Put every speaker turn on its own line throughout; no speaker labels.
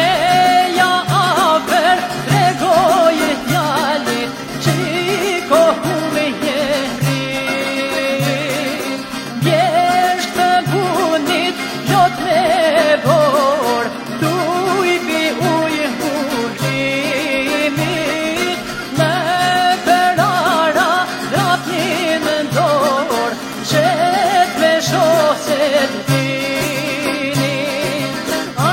E ja avë dregojë jallit çiko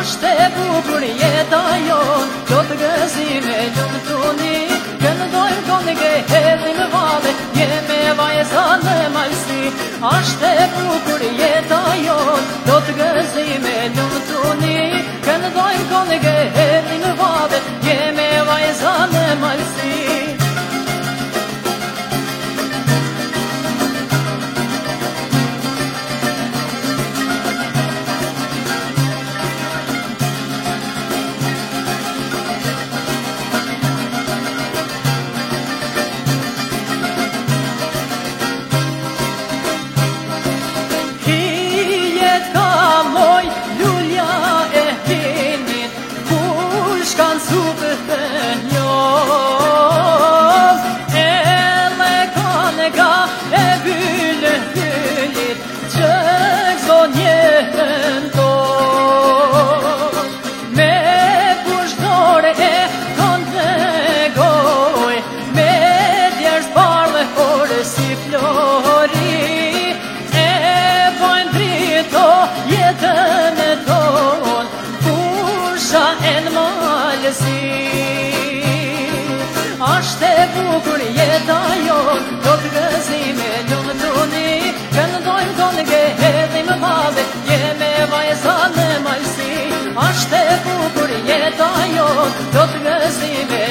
işte bu buraya dayon Çok gözüme yuktuni Gönü doy gönü gehedin vade Yeme vay zannemaysi İşte bu buraya dayon Çok gözüme yuktuni Gönü doy gönü gehedin vade Yeme vay zannemaysi si flori E pojnë drito jetën e ton Pusha e në malësi Ashte bukur jeta jo Do të gëzime lënë të një Këndojmë të në gëhetin më madhe Jeme vajza në malësi Ashte bukur jeta jo Do të gëzime të